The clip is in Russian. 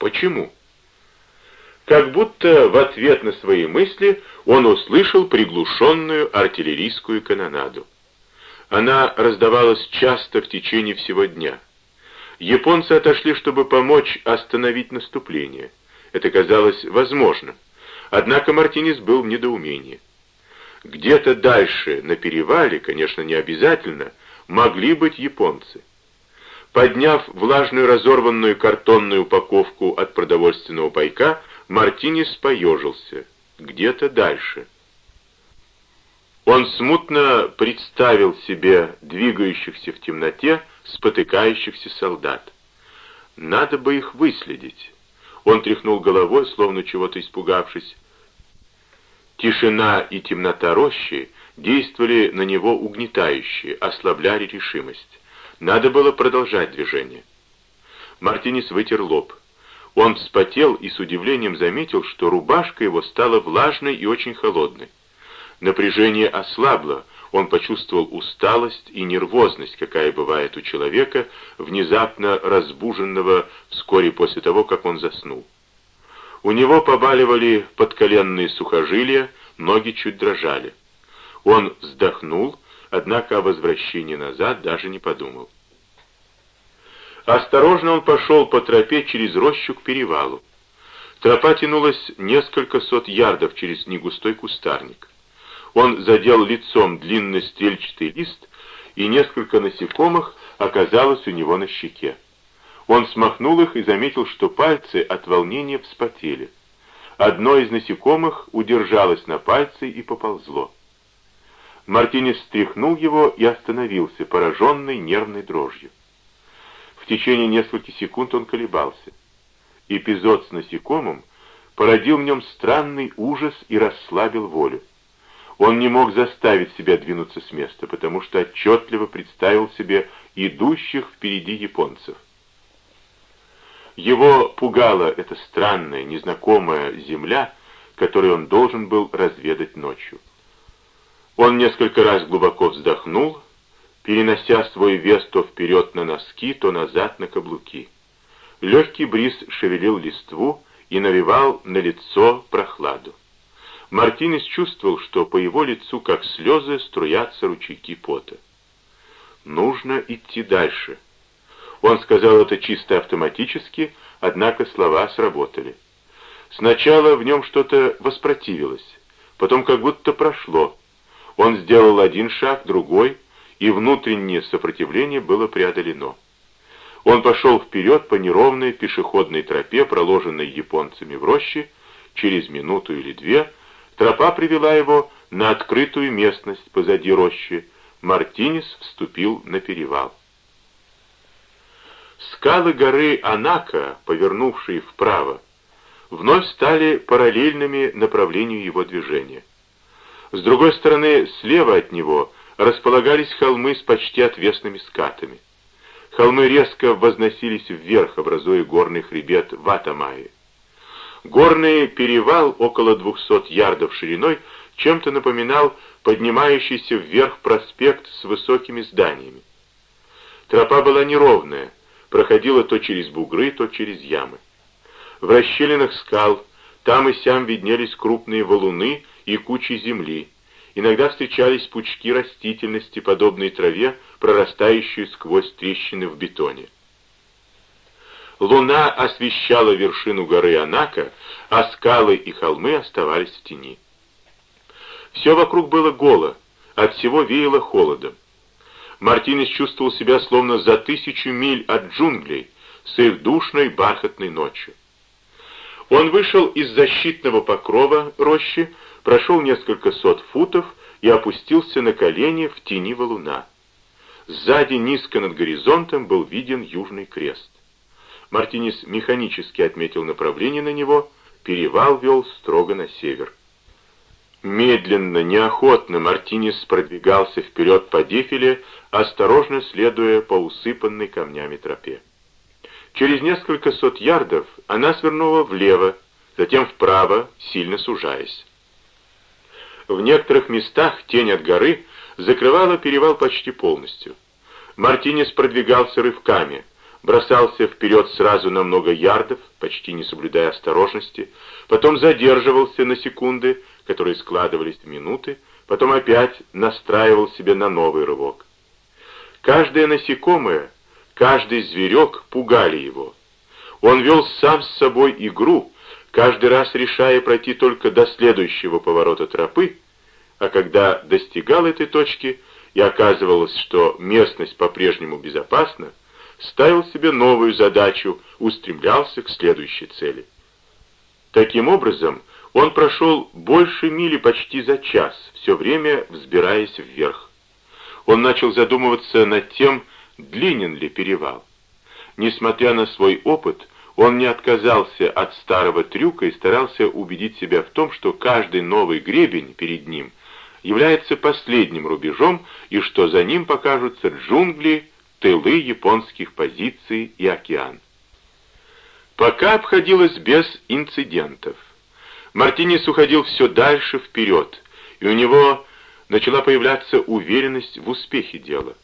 Почему? Как будто в ответ на свои мысли он услышал приглушенную артиллерийскую канонаду. Она раздавалась часто в течение всего дня. Японцы отошли, чтобы помочь остановить наступление. Это казалось возможным. Однако Мартинес был в недоумении. Где-то дальше, на перевале, конечно, не обязательно, могли быть японцы. Подняв влажную разорванную картонную упаковку от продовольственного пайка, Мартинес поежился. Где-то дальше. Он смутно представил себе двигающихся в темноте, спотыкающихся солдат. Надо бы их выследить. Он тряхнул головой, словно чего-то испугавшись. Тишина и темнота рощи действовали на него угнетающе, ослабляли решимость. Надо было продолжать движение. Мартинес вытер лоб. Он вспотел и с удивлением заметил, что рубашка его стала влажной и очень холодной. Напряжение ослабло, он почувствовал усталость и нервозность, какая бывает у человека, внезапно разбуженного вскоре после того, как он заснул. У него побаливали подколенные сухожилия, ноги чуть дрожали. Он вздохнул, однако о возвращении назад даже не подумал. Осторожно он пошел по тропе через рощу к перевалу. Тропа тянулась несколько сот ярдов через негустой кустарник. Он задел лицом длинный стрельчатый лист, и несколько насекомых оказалось у него на щеке. Он смахнул их и заметил, что пальцы от волнения вспотели. Одно из насекомых удержалось на пальце и поползло. Мартинес стряхнул его и остановился, пораженный нервной дрожью. В течение нескольких секунд он колебался. Эпизод с насекомым породил в нем странный ужас и расслабил волю. Он не мог заставить себя двинуться с места, потому что отчетливо представил себе идущих впереди японцев. Его пугала эта странная, незнакомая земля, которую он должен был разведать ночью. Он несколько раз глубоко вздохнул, перенося свой вес то вперед на носки, то назад на каблуки. Легкий бриз шевелил листву и навевал на лицо прохладу. Мартинес чувствовал, что по его лицу, как слезы, струятся ручейки пота. Нужно идти дальше. Он сказал это чисто автоматически, однако слова сработали. Сначала в нем что-то воспротивилось, потом как будто прошло. Он сделал один шаг, другой, и внутреннее сопротивление было преодолено. Он пошел вперед по неровной пешеходной тропе, проложенной японцами в роще, через минуту или две тропа привела его на открытую местность позади рощи. Мартинес вступил на перевал. Скалы горы Анака, повернувшие вправо, вновь стали параллельными направлению его движения. С другой стороны, слева от него располагались холмы с почти отвесными скатами. Холмы резко возносились вверх, образуя горный хребет Ватамаи. Горный перевал около 200 ярдов шириной чем-то напоминал поднимающийся вверх проспект с высокими зданиями. Тропа была неровная, проходила то через бугры, то через ямы. В расщелинах скал там и сям виднелись крупные валуны и кучи земли. Иногда встречались пучки растительности, подобной траве, прорастающей сквозь трещины в бетоне. Луна освещала вершину горы Анака, а скалы и холмы оставались в тени. Все вокруг было голо, от всего веяло холодом. Мартинес чувствовал себя словно за тысячу миль от джунглей с их душной бархатной ночью. Он вышел из защитного покрова рощи, прошел несколько сот футов и опустился на колени в тени валуна. Сзади, низко над горизонтом, был виден Южный крест. Мартинес механически отметил направление на него, перевал вел строго на север. Медленно, неохотно Мартинес продвигался вперед по дефиле, осторожно следуя по усыпанной камнями тропе. Через несколько сот ярдов она свернула влево, затем вправо, сильно сужаясь. В некоторых местах тень от горы закрывала перевал почти полностью. Мартинес продвигался рывками, бросался вперед сразу на много ярдов, почти не соблюдая осторожности, потом задерживался на секунды, которые складывались в минуты, потом опять настраивал себя на новый рывок. Каждое насекомое, каждый зверек пугали его. Он вел сам с собой игру, каждый раз решая пройти только до следующего поворота тропы, а когда достигал этой точки и оказывалось, что местность по-прежнему безопасна, ставил себе новую задачу, устремлялся к следующей цели. Таким образом, он прошел больше мили почти за час, все время взбираясь вверх. Он начал задумываться над тем, длинен ли перевал. Несмотря на свой опыт, он не отказался от старого трюка и старался убедить себя в том, что каждый новый гребень перед ним является последним рубежом и что за ним покажутся джунгли, тылы японских позиций и океан. Пока обходилось без инцидентов. Мартинес уходил все дальше вперед, и у него начала появляться уверенность в успехе дела.